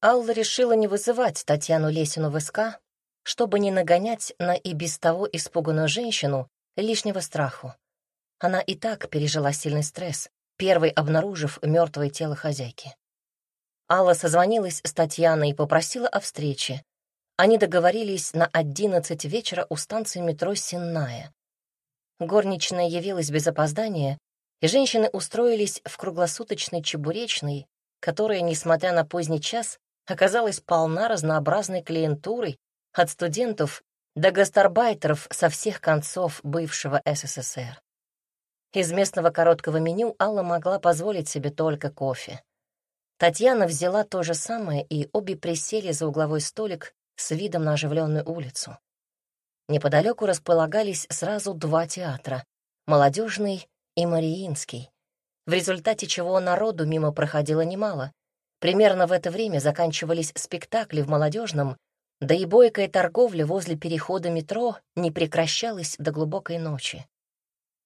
Алла решила не вызывать Татьяну Лесину в СК, чтобы не нагонять на и без того испуганную женщину лишнего страху. Она и так пережила сильный стресс, первой обнаружив мертвое тело хозяйки. Алла созвонилась с Татьяной и попросила о встрече. Они договорились на одиннадцать вечера у станции метро Сенная. Горничная явилась без опоздания, и женщины устроились в круглосуточной чебуречной, которая, несмотря на поздний час, оказалась полна разнообразной клиентурой от студентов до гастарбайтеров со всех концов бывшего СССР. Из местного короткого меню Алла могла позволить себе только кофе. Татьяна взяла то же самое, и обе присели за угловой столик с видом на оживленную улицу. Неподалеку располагались сразу два театра — молодежный и Мариинский, в результате чего народу мимо проходило немало. Примерно в это время заканчивались спектакли в молодежном, да и бойкая торговля возле перехода метро не прекращалась до глубокой ночи.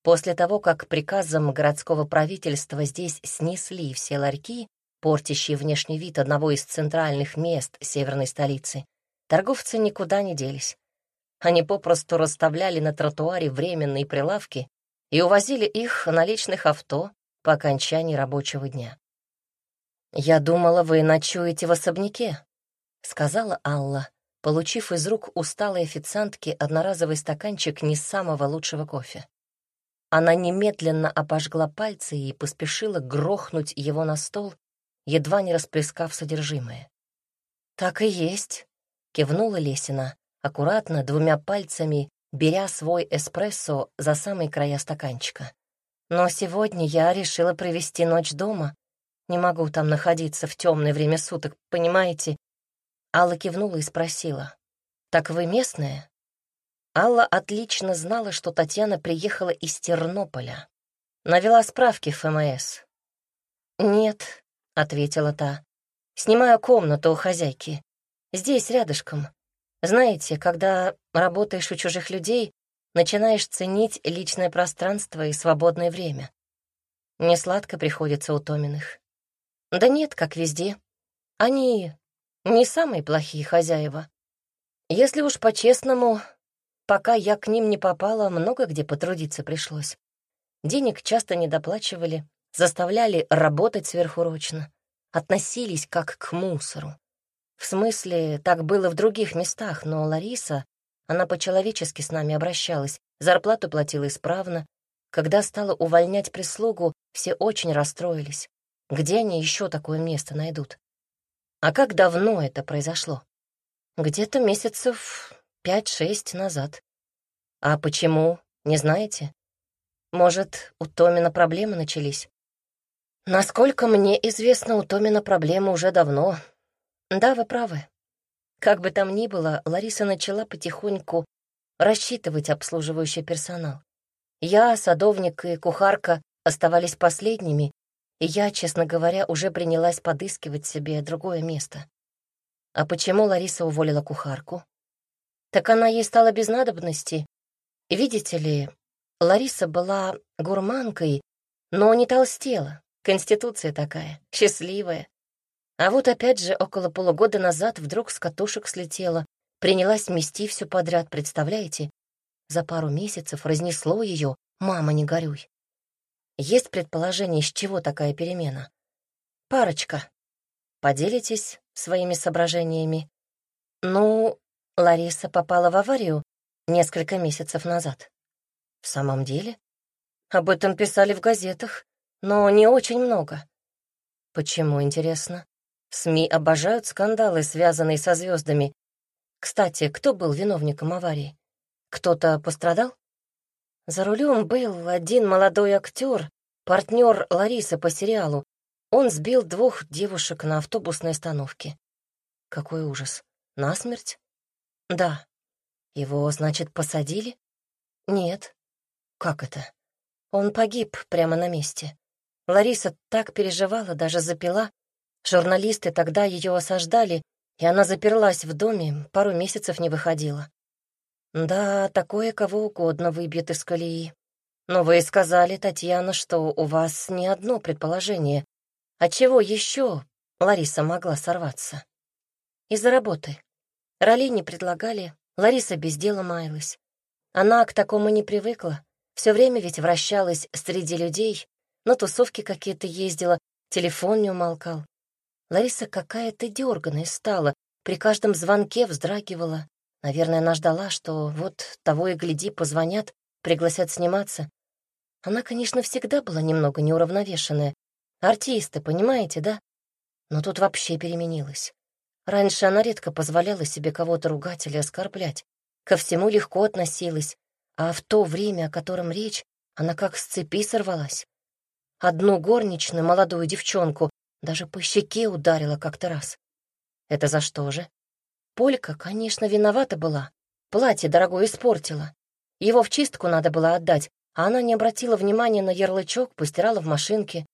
После того, как приказом городского правительства здесь снесли все ларьки, портящие внешний вид одного из центральных мест северной столицы, торговцы никуда не делись. Они попросту расставляли на тротуаре временные прилавки и увозили их на личных авто по окончании рабочего дня. «Я думала, вы ночуете в особняке», — сказала Алла, получив из рук усталой официантки одноразовый стаканчик не самого лучшего кофе. Она немедленно обожгла пальцы и поспешила грохнуть его на стол, едва не расплескав содержимое. «Так и есть», — кивнула Лесина, аккуратно двумя пальцами беря свой эспрессо за самые края стаканчика. «Но сегодня я решила провести ночь дома. Не могу там находиться в темное время суток, понимаете?» Алла кивнула и спросила. «Так вы местная?» Алла отлично знала, что Татьяна приехала из Тернополя. Навела справки в ФМС. «Нет», — ответила та, — «снимаю комнату у хозяйки. Здесь, рядышком. Знаете, когда работаешь у чужих людей, начинаешь ценить личное пространство и свободное время. Не сладко приходится у Томиных. Да нет, как везде. Они не самые плохие хозяева. Если уж по-честному, Пока я к ним не попала, много где потрудиться пришлось. Денег часто не доплачивали, заставляли работать сверхурочно, относились как к мусору. В смысле, так было в других местах, но Лариса, она по-человечески с нами обращалась, зарплату платила исправно. Когда стала увольнять прислугу, все очень расстроились. Где они еще такое место найдут? А как давно это произошло? Где-то месяцев Пять-шесть назад. А почему, не знаете? Может, у Томина проблемы начались? Насколько мне известно, у Томина проблемы уже давно. Да, вы правы. Как бы там ни было, Лариса начала потихоньку рассчитывать обслуживающий персонал. Я, садовник и кухарка оставались последними, я, честно говоря, уже принялась подыскивать себе другое место. А почему Лариса уволила кухарку? так она ей стала без надобности. Видите ли, Лариса была гурманкой, но не толстела. Конституция такая, счастливая. А вот опять же около полугода назад вдруг с катушек слетела, принялась мести все подряд, представляете? За пару месяцев разнесло ее, мама, не горюй. Есть предположение, с чего такая перемена? Парочка. Поделитесь своими соображениями. Ну, Лариса попала в аварию несколько месяцев назад. В самом деле? Об этом писали в газетах, но не очень много. Почему, интересно? СМИ обожают скандалы, связанные со звездами. Кстати, кто был виновником аварии? Кто-то пострадал? За рулем был один молодой актер, партнер Ларисы по сериалу. Он сбил двух девушек на автобусной остановке. Какой ужас. Насмерть? Да. Его, значит, посадили? Нет. Как это? Он погиб прямо на месте. Лариса так переживала, даже запила. Журналисты тогда ее осаждали, и она заперлась в доме, пару месяцев не выходила. Да, такое кого угодно выбьет из колеи. Но вы сказали, Татьяна, что у вас не одно предположение. От чего еще Лариса могла сорваться? Из-за работы. Роли не предлагали, Лариса без дела маялась. Она к такому не привыкла. Все время ведь вращалась среди людей, на тусовки какие-то ездила, телефон не умолкал. Лариса какая-то дерганая стала, при каждом звонке вздрагивала. Наверное, она ждала, что вот того и гляди, позвонят, пригласят сниматься. Она, конечно, всегда была немного неуравновешенная. Артисты, понимаете, да? Но тут вообще переменилась. Раньше она редко позволяла себе кого-то ругать или оскорблять ко всему легко относилась, а в то время, о котором речь, она как с цепи сорвалась. Одну горничную, молодую девчонку, даже по щеке ударила как-то раз. Это за что же? Полька, конечно, виновата была. Платье дорогое испортила. Его в чистку надо было отдать, а она не обратила внимания на ярлычок, постирала в машинке.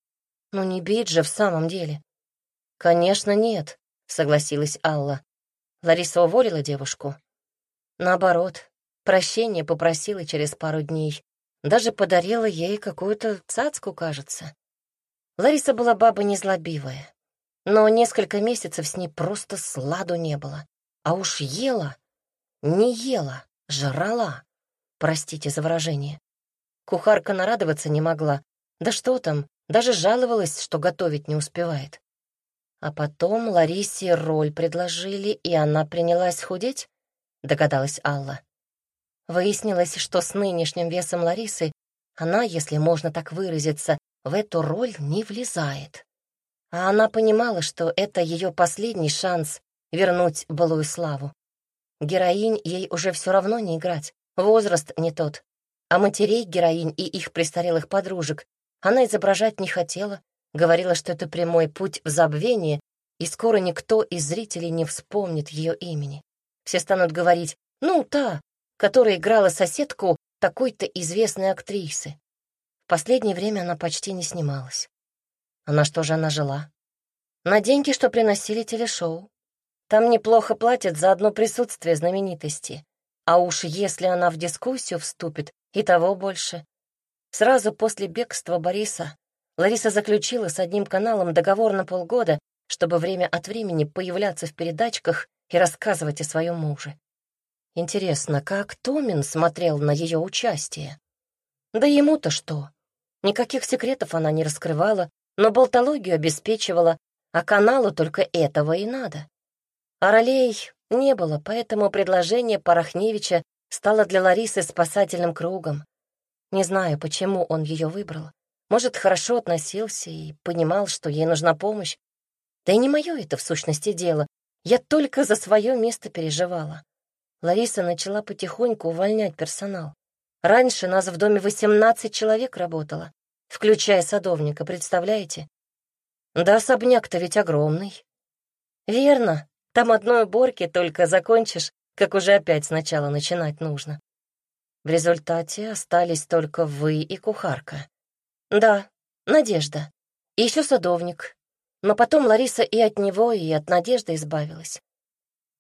Ну не бить же в самом деле. Конечно, нет, согласилась Алла. Лариса уволила девушку, Наоборот, прощения попросила через пару дней. Даже подарила ей какую-то цацку, кажется. Лариса была баба незлобивая, но несколько месяцев с ней просто сладу не было. А уж ела, не ела, жрала. Простите за выражение. Кухарка нарадоваться не могла. Да что там, даже жаловалась, что готовить не успевает. А потом Ларисе роль предложили, и она принялась худеть? — догадалась Алла. Выяснилось, что с нынешним весом Ларисы она, если можно так выразиться, в эту роль не влезает. А она понимала, что это ее последний шанс вернуть былую славу. Героинь ей уже все равно не играть, возраст не тот. А матерей героинь и их престарелых подружек она изображать не хотела, говорила, что это прямой путь в забвение, и скоро никто из зрителей не вспомнит ее имени. Все станут говорить «ну, та, которая играла соседку такой-то известной актрисы». В последнее время она почти не снималась. А на что же она жила? На деньги, что приносили телешоу. Там неплохо платят за одно присутствие знаменитости. А уж если она в дискуссию вступит, и того больше. Сразу после бегства Бориса Лариса заключила с одним каналом договор на полгода, чтобы время от времени появляться в передачках и рассказывать о своем муже. Интересно, как Томин смотрел на ее участие? Да ему-то что? Никаких секретов она не раскрывала, но болтологию обеспечивала, а каналу только этого и надо. А ролей не было, поэтому предложение Порохневича стало для Ларисы спасательным кругом. Не знаю, почему он ее выбрал. Может, хорошо относился и понимал, что ей нужна помощь. Да и не мое это в сущности дело, я только за свое место переживала. Лариса начала потихоньку увольнять персонал. Раньше нас в доме 18 человек работало, включая садовника, представляете? Да особняк-то ведь огромный. Верно, там одной уборки только закончишь, как уже опять сначала начинать нужно. В результате остались только вы и кухарка. Да, Надежда. И еще садовник, но потом Лариса и от него, и от Надежды избавилась.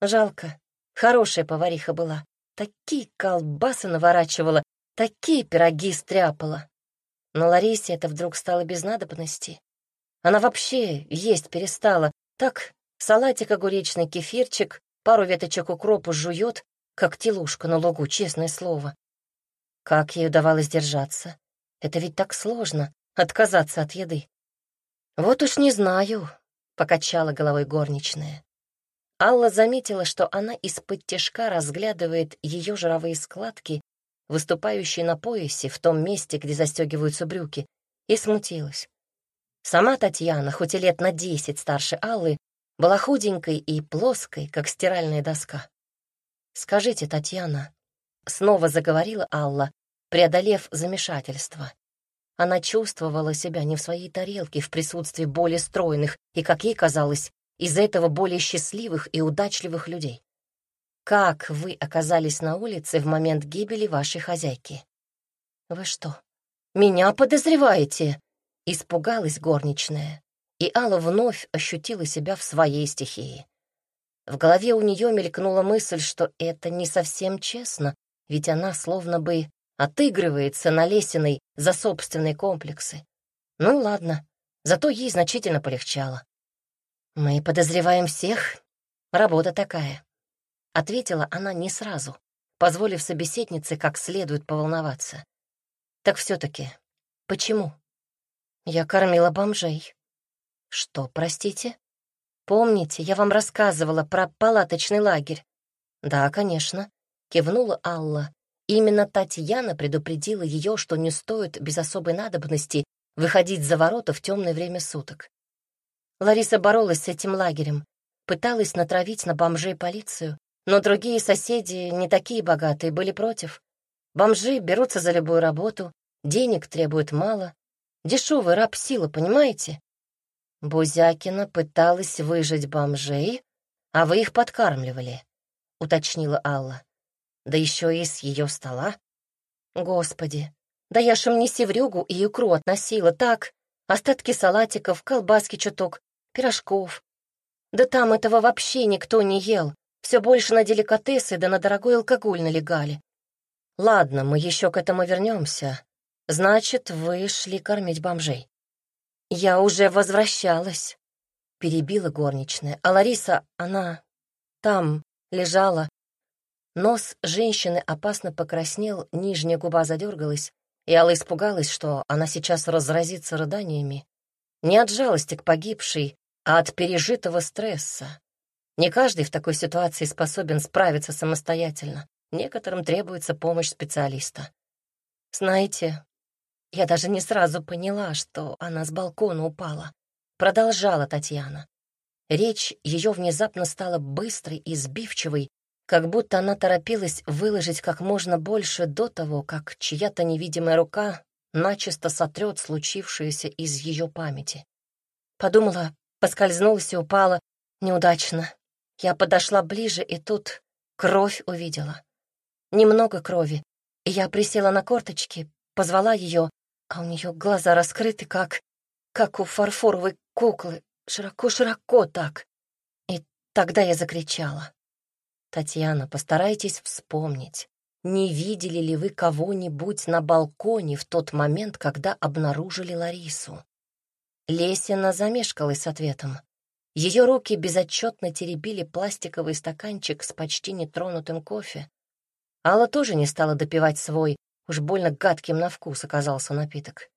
Жалко. Хорошая повариха была. Такие колбасы наворачивала, такие пироги стряпала. Но Ларисе это вдруг стало без надобности. Она вообще есть перестала. Так, салатик огуречный, кефирчик, пару веточек укропу жует, как телушка на лугу, честное слово. Как ей удавалось держаться? Это ведь так сложно — отказаться от еды. «Вот уж не знаю», — покачала головой горничная. Алла заметила, что она из-под тяжка разглядывает ее жировые складки, выступающие на поясе в том месте, где застегиваются брюки, и смутилась. Сама Татьяна, хоть и лет на десять старше Аллы, была худенькой и плоской, как стиральная доска. «Скажите, Татьяна», — снова заговорила Алла, преодолев замешательство. Она чувствовала себя не в своей тарелке в присутствии более стройных и, как ей казалось, из-за этого более счастливых и удачливых людей. Как вы оказались на улице в момент гибели вашей хозяйки? Вы что, меня подозреваете? Испугалась горничная, и Алла вновь ощутила себя в своей стихии. В голове у нее мелькнула мысль, что это не совсем честно, ведь она словно бы отыгрывается на Лесиной за собственные комплексы. Ну ладно, зато ей значительно полегчало. Мы подозреваем всех, Работа такая. Ответила она не сразу, позволив собеседнице как следует поволноваться. Так все-таки, почему? Я кормила бомжей. Что, простите? Помните, я вам рассказывала про палаточный лагерь? Да, конечно, кивнула Алла. Именно Татьяна предупредила ее, что не стоит без особой надобности выходить за ворота в темное время суток. Лариса боролась с этим лагерем, пыталась натравить на бомжей полицию, но другие соседи, не такие богатые, были против. Бомжи берутся за любую работу, денег требуют мало. Дешевый раб сила, понимаете? Бузякина пыталась выжить бомжей, а вы их подкармливали, — уточнила Алла. Да еще и с ее стола. Господи, да я ж им не севрюгу и икру относила, так, остатки салатиков, колбаски чуток, пирожков. Да там этого вообще никто не ел, все больше на деликатесы да на дорогой алкоголь налегали. Ладно, мы еще к этому вернемся. Значит, вы шли кормить бомжей. Я уже возвращалась, перебила горничная, а Лариса, она там лежала. Нос женщины опасно покраснел, нижняя губа задергалась, и Алла испугалась, что она сейчас разразится рыданиями. Не от жалости к погибшей, а от пережитого стресса. Не каждый в такой ситуации способен справиться самостоятельно. Некоторым требуется помощь специалиста. Знаете, я даже не сразу поняла, что она с балкона упала. Продолжала Татьяна. Речь ее внезапно стала быстрой и сбивчивой, как будто она торопилась выложить как можно больше до того, как чья-то невидимая рука начисто сотрет случившееся из ее памяти. Подумала, поскользнулась и упала неудачно. Я подошла ближе, и тут кровь увидела. Немного крови. Я присела на корточки, позвала ее, а у нее глаза раскрыты, как... как у фарфоровой куклы, широко-широко так. И тогда я закричала. «Татьяна, постарайтесь вспомнить, не видели ли вы кого-нибудь на балконе в тот момент, когда обнаружили Ларису?» Лесина замешкалась с ответом. Ее руки безотчетно теребили пластиковый стаканчик с почти нетронутым кофе. Алла тоже не стала допивать свой, уж больно гадким на вкус оказался напиток.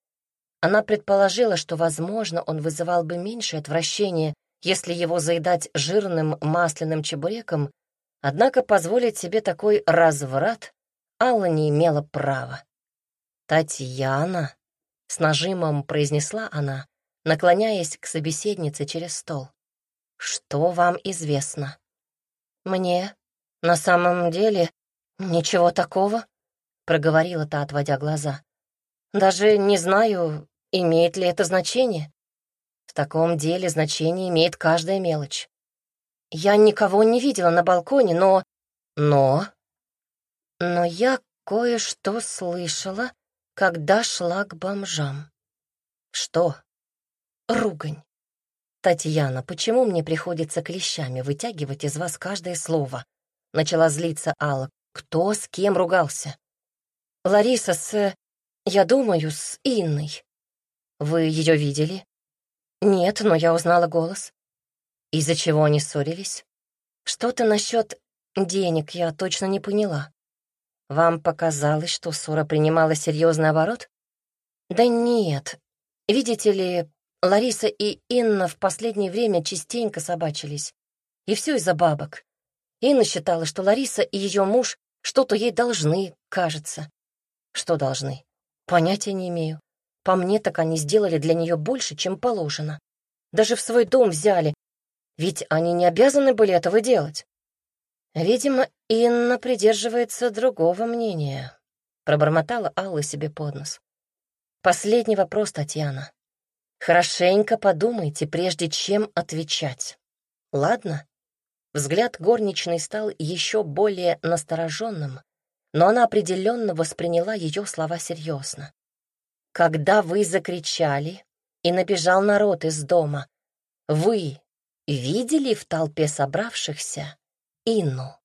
Она предположила, что, возможно, он вызывал бы меньшее отвращение, если его заедать жирным масляным чебуреком, однако позволить себе такой разврат Алла не имела права. «Татьяна», — с нажимом произнесла она, наклоняясь к собеседнице через стол. Что вам известно? Мне на самом деле ничего такого, проговорила та, отводя глаза. Даже не знаю, имеет ли это значение. В таком деле значение имеет каждая мелочь. Я никого не видела на балконе, но... Но... Но я кое-что слышала, когда шла к бомжам. Что? Ругань. «Татьяна, почему мне приходится клещами вытягивать из вас каждое слово?» Начала злиться Алла. «Кто с кем ругался?» «Лариса с... Я думаю, с Инной». «Вы ее видели?» «Нет, но я узнала голос». «Из-за чего они ссорились?» «Что-то насчет денег я точно не поняла». «Вам показалось, что ссора принимала серьезный оборот?» «Да нет. Видите ли, Лариса и Инна в последнее время частенько собачились. И все из-за бабок. Инна считала, что Лариса и ее муж что-то ей должны, кажется. Что должны? Понятия не имею. По мне, так они сделали для нее больше, чем положено. Даже в свой дом взяли, ведь они не обязаны были этого делать. Видимо, Инна придерживается другого мнения, пробормотала Алла себе под нос. Последний вопрос, Татьяна. Хорошенько подумайте, прежде чем отвечать. Ладно? Взгляд горничной стал еще более настороженным, но она определенно восприняла ее слова серьезно. Когда вы закричали и набежал народ из дома, вы видели в толпе собравшихся Инну?